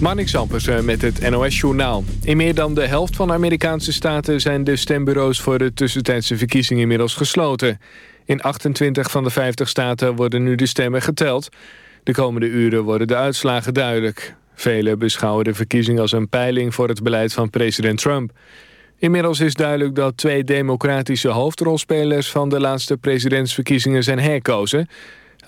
Marnix Ampersen met het NOS-journaal. In meer dan de helft van de Amerikaanse staten... zijn de stembureaus voor de tussentijdse verkiezingen inmiddels gesloten. In 28 van de 50 staten worden nu de stemmen geteld. De komende uren worden de uitslagen duidelijk. Velen beschouwen de verkiezing als een peiling voor het beleid van president Trump. Inmiddels is duidelijk dat twee democratische hoofdrolspelers... van de laatste presidentsverkiezingen zijn herkozen...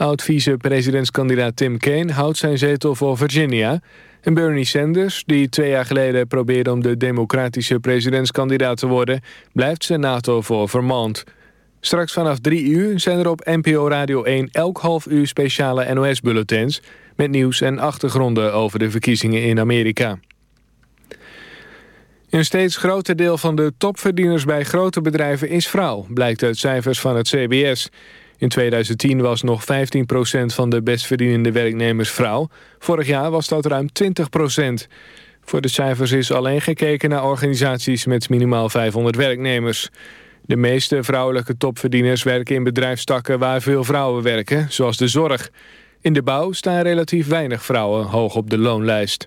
Oud-vice-presidentskandidaat Tim Kaine houdt zijn zetel voor Virginia. En Bernie Sanders, die twee jaar geleden probeerde om de democratische presidentskandidaat te worden, blijft senator voor Vermont. Straks vanaf drie uur zijn er op NPO Radio 1 elk half uur speciale NOS-bulletins... met nieuws en achtergronden over de verkiezingen in Amerika. Een steeds groter deel van de topverdieners bij grote bedrijven is vrouw... blijkt uit cijfers van het CBS. In 2010 was nog 15% van de bestverdienende werknemers vrouw. Vorig jaar was dat ruim 20% Voor de cijfers is alleen gekeken naar organisaties met minimaal 500 werknemers. De meeste vrouwelijke topverdieners werken in bedrijfstakken waar veel vrouwen werken, zoals de zorg. In de bouw staan relatief weinig vrouwen hoog op de loonlijst.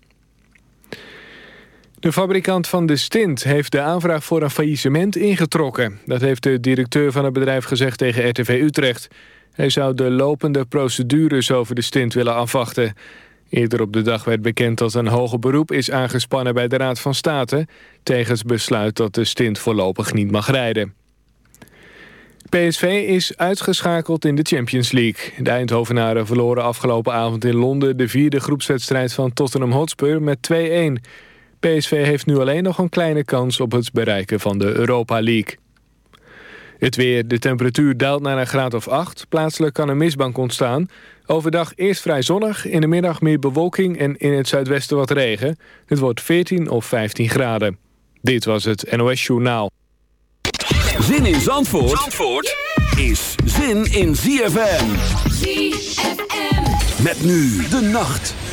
De fabrikant van de stint heeft de aanvraag voor een faillissement ingetrokken. Dat heeft de directeur van het bedrijf gezegd tegen RTV Utrecht. Hij zou de lopende procedures over de stint willen afwachten. Eerder op de dag werd bekend dat een hoger beroep is aangespannen bij de Raad van State... tegen het besluit dat de stint voorlopig niet mag rijden. PSV is uitgeschakeld in de Champions League. De Eindhovenaren verloren afgelopen avond in Londen... de vierde groepswedstrijd van Tottenham Hotspur met 2-1... PSV heeft nu alleen nog een kleine kans op het bereiken van de Europa League. Het weer, de temperatuur daalt naar een graad of 8. Plaatselijk kan een mistbank ontstaan. Overdag eerst vrij zonnig, in de middag meer bewolking en in het zuidwesten wat regen. Het wordt 14 of 15 graden. Dit was het NOS Journaal. Zin in Zandvoort, Zandvoort is zin in ZFM. ZFM. Met nu de nacht.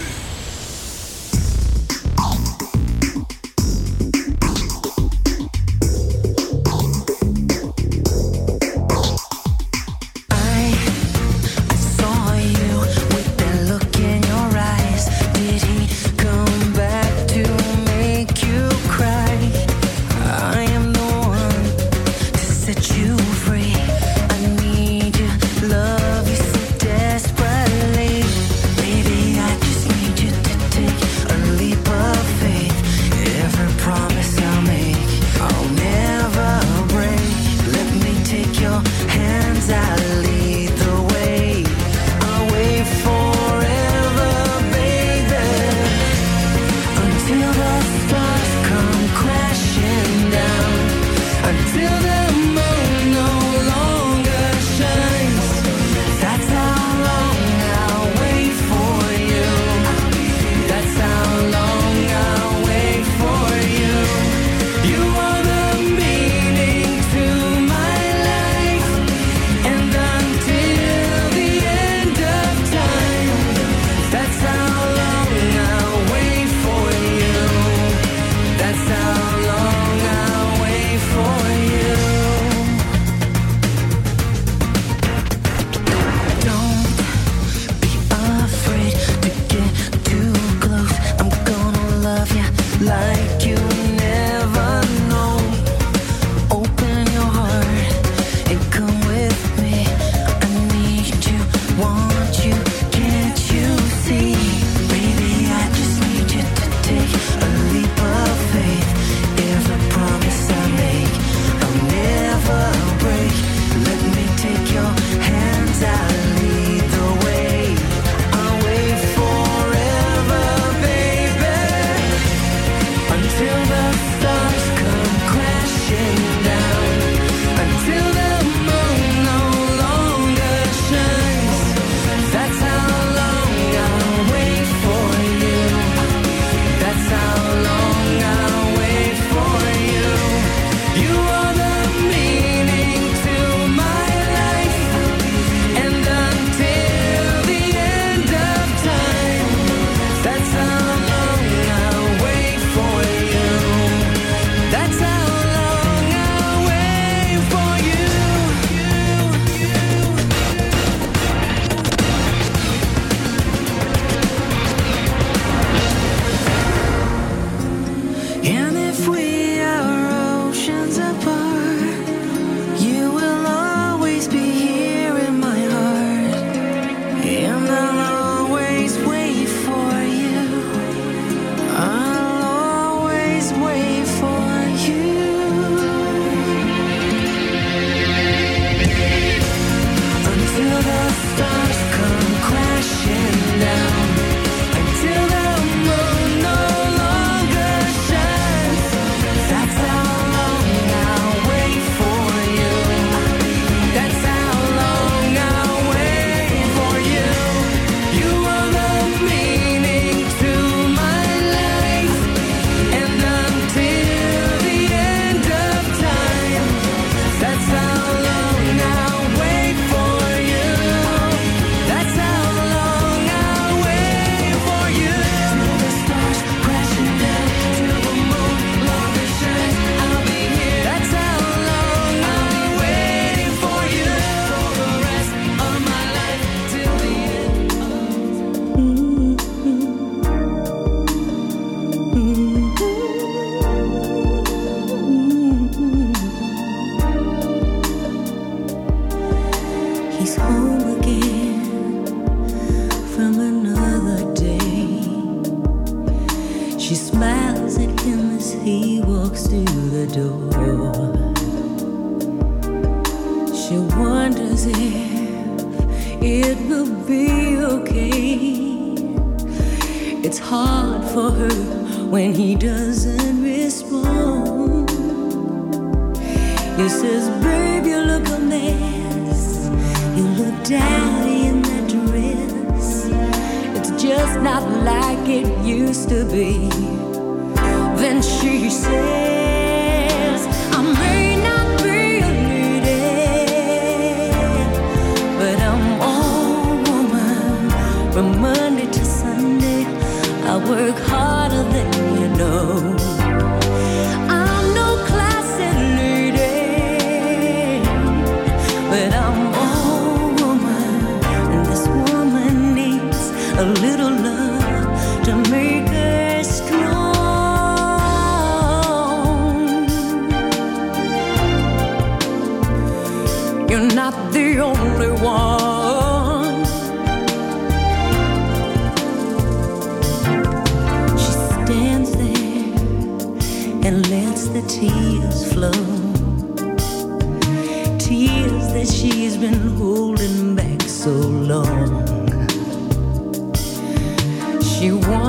Been holding back so long.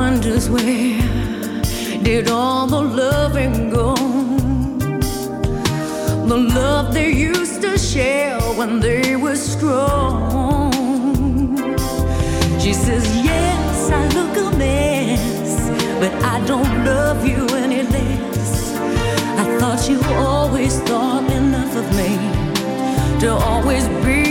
Wonders where did all the loving go? The love they used to share when they were strong. She says, Yes, I look a mess, but I don't love you any less. I thought you always thought enough of me to always be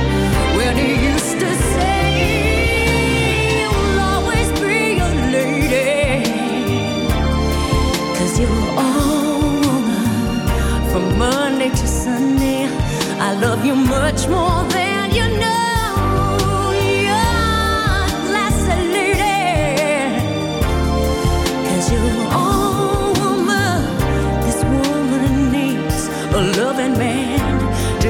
love you much more than you know. You're a classy lady. Cause you're all woman. This woman needs a loving man to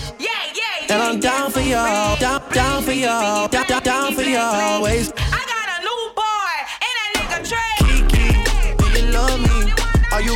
And I'm down for you, down, down for you, down, down, down for y'all always. I got a new boy, and that nigga Trey. Kiki, do you love me? Are you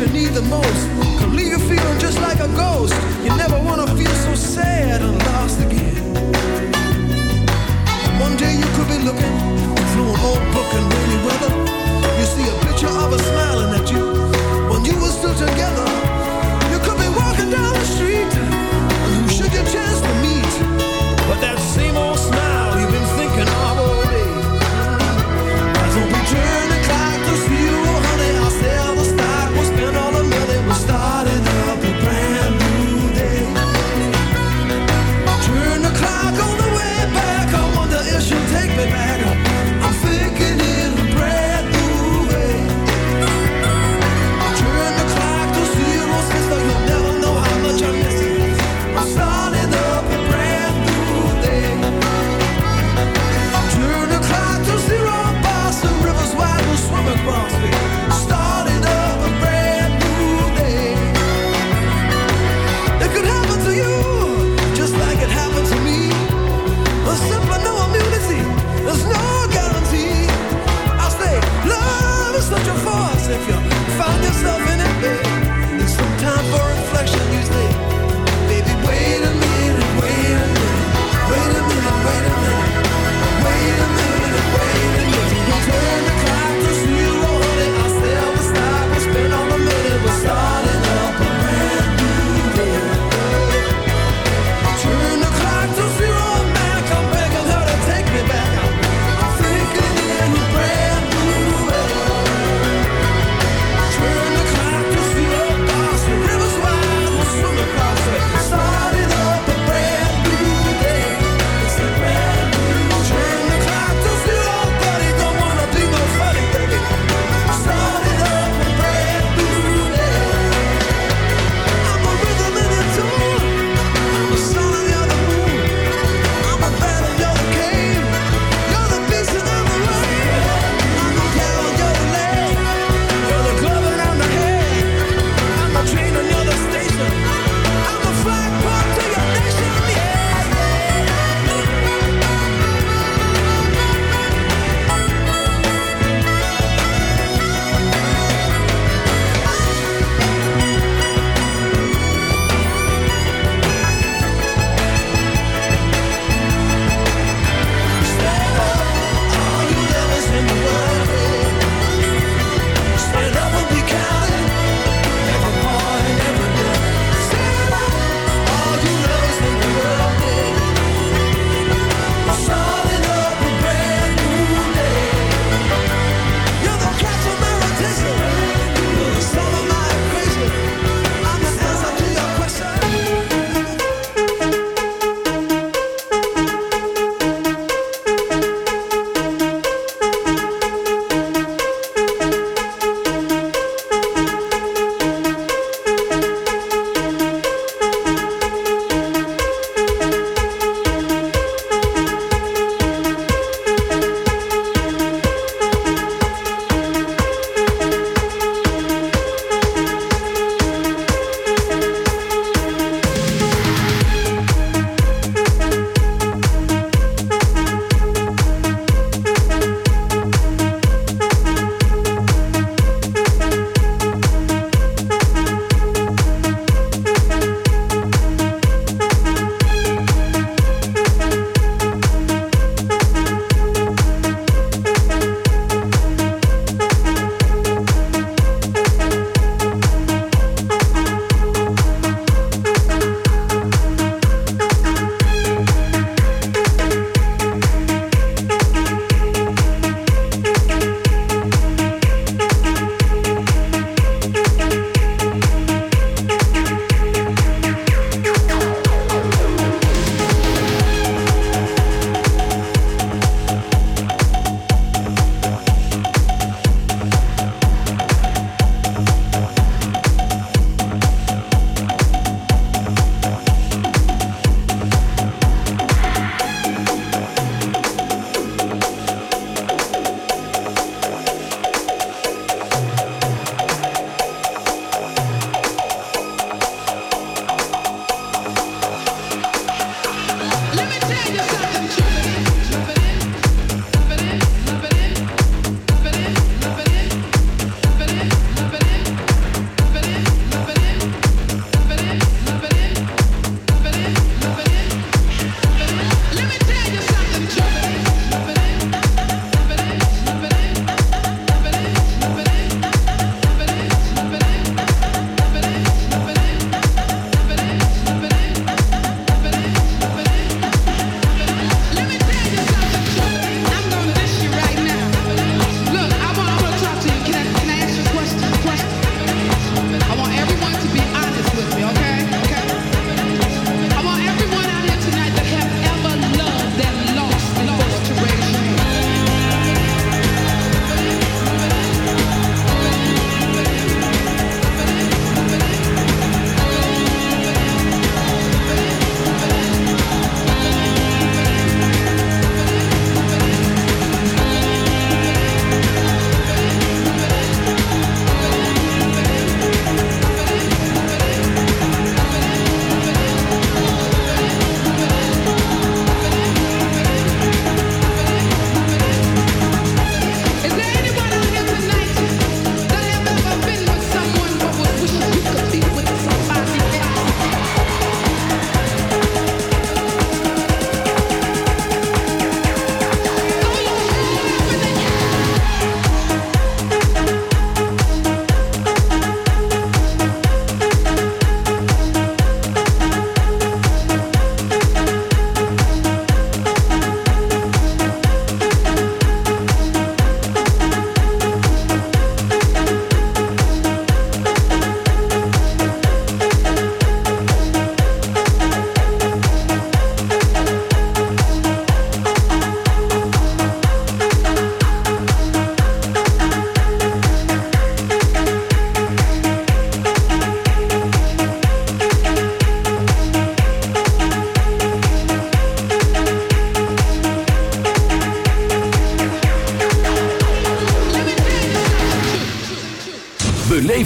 you need the most can leave you feeling just like a ghost. You never wanna feel so sad and lost again. One day you could be looking through an old book in rainy weather. You see a picture of us smiling at you when you were still together.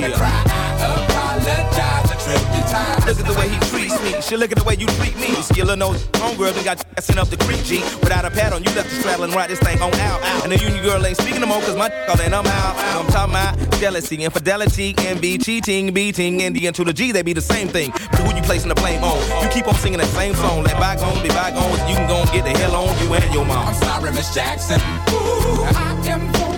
your cry. Apologize a trillion times. Look at the way he treats me. She look at the way you treat me. See, little nose homegirl done got sent up the creek, G. Without a pad on, you left the straddle and ride this thing on out. And the union girl ain't speaking no more, cause my all and I'm out. I'm talking about jealousy, infidelity, envy, cheating, beating, and the to the G, they be the same thing. But who you placing the blame on? You keep on singing that same song. Let bygones be bygones, you can go and get the hell on you and your mom. I'm sorry, Miss Jackson. Ooh, I am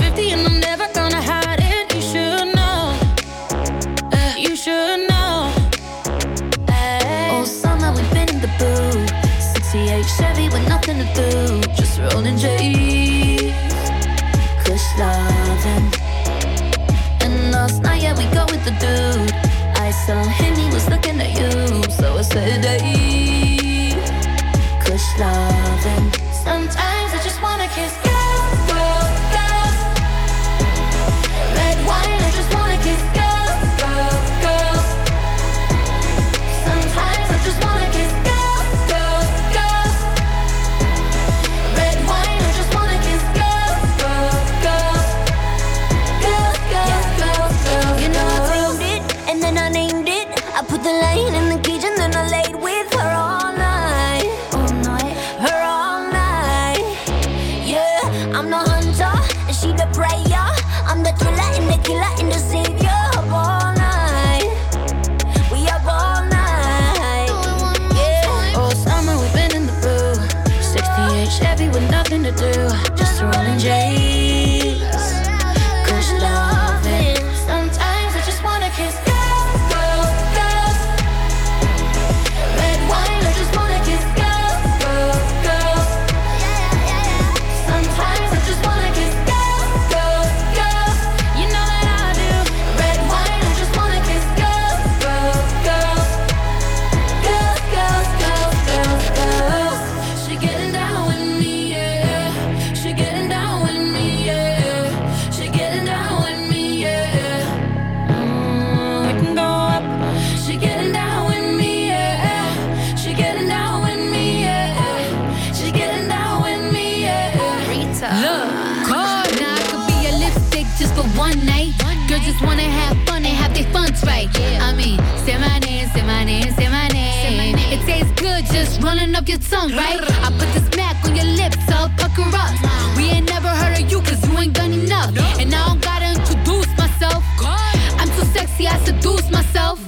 50 and I'm never gonna hide it. You should know. Uh, you should know. Hey. All summer we've been in the booth. 68 Chevy with nothing to do. Just rolling J's. Kush loving. And last night, yeah, we go with the dude. I saw him, he was looking at you. So I said, hey. just wanna have fun and have their funds right. Yeah. I mean, say my name, say my name, say my name. It tastes good just running up your tongue, right? I put this smack on your lips, so pucker up. We ain't never heard of you cause you ain't done enough. And I don't gotta introduce myself. I'm too sexy, I seduce myself.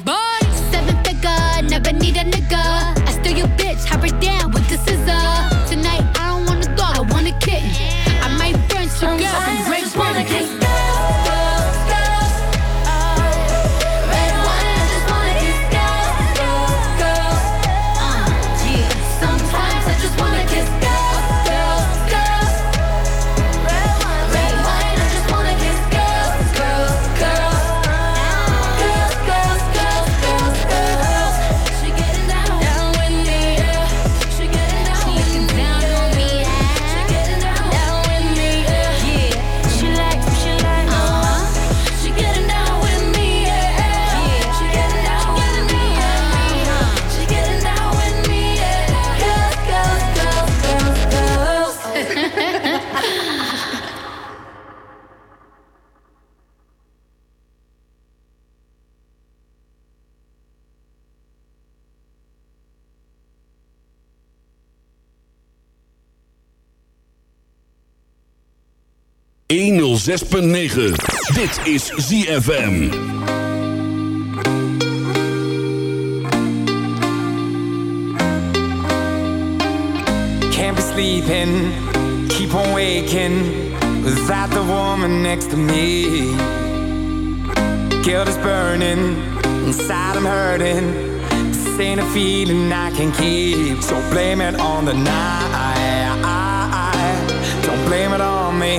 Seven figure, never need a nigga. I steal your bitch, hop her down with the scissor. Tonight, Dit is ZFM. Can't be sleeping, keep on waking without the woman next to me. Guilt is burning, inside I'm hurting. This ain't a feeling I can keep, so blame it on the night. Don't blame it on me,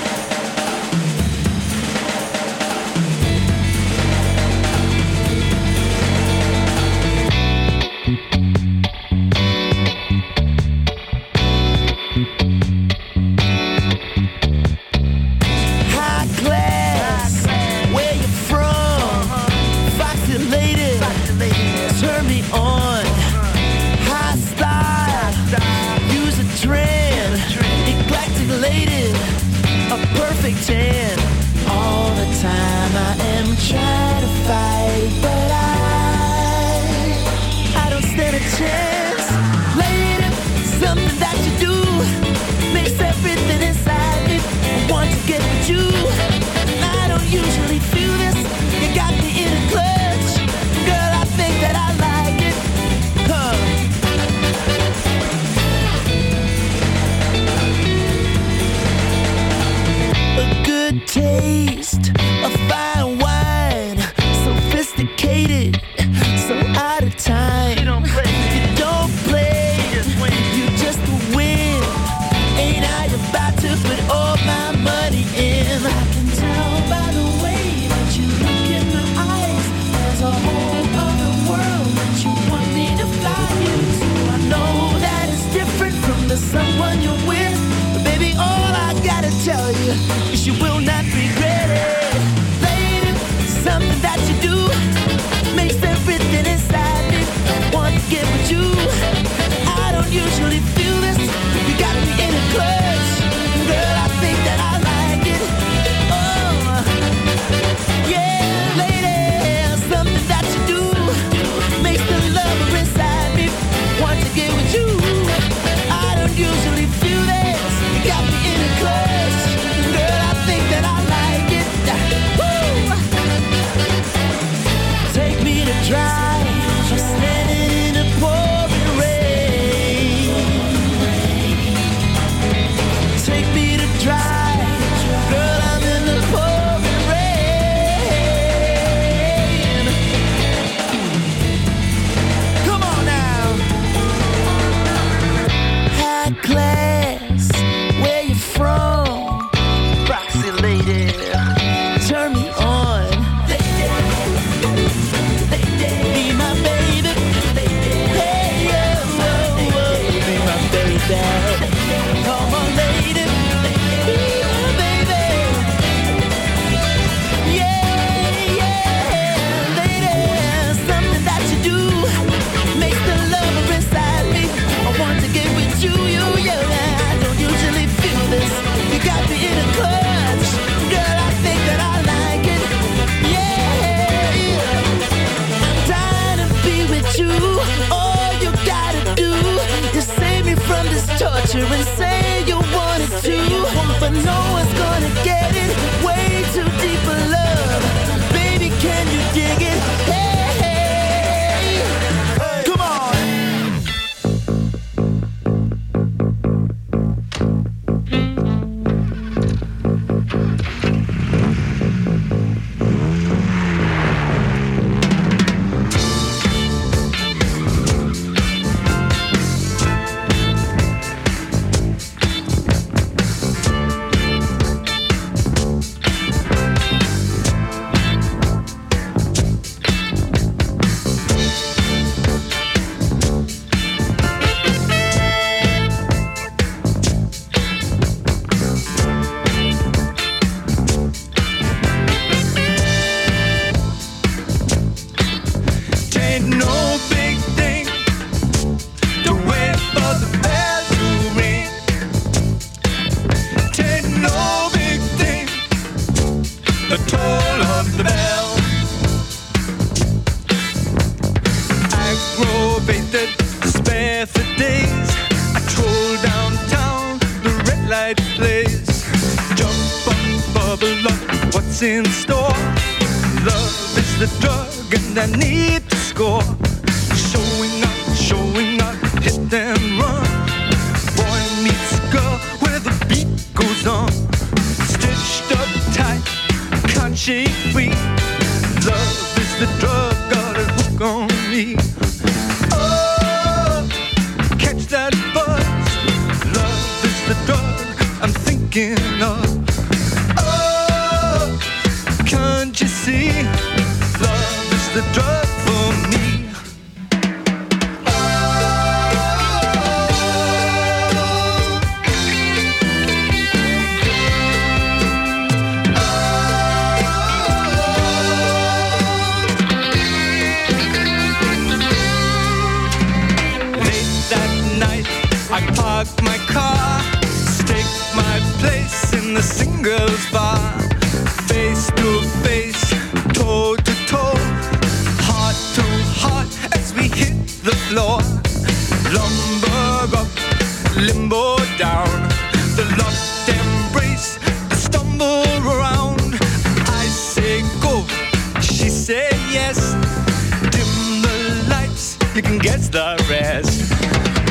The rest.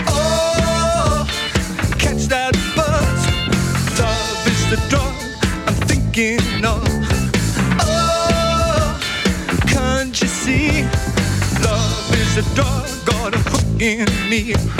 Oh, catch that buzz. Love is the drug I'm thinking of. Oh, can't you see? Love is the drug got a hook in me.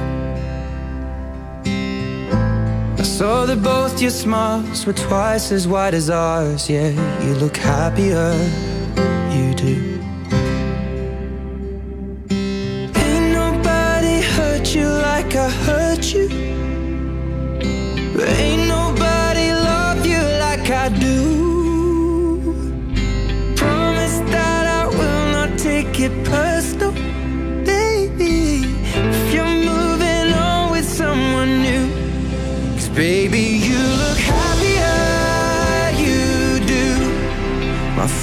Saw that both your smiles were twice as wide as ours. Yeah, you look happier,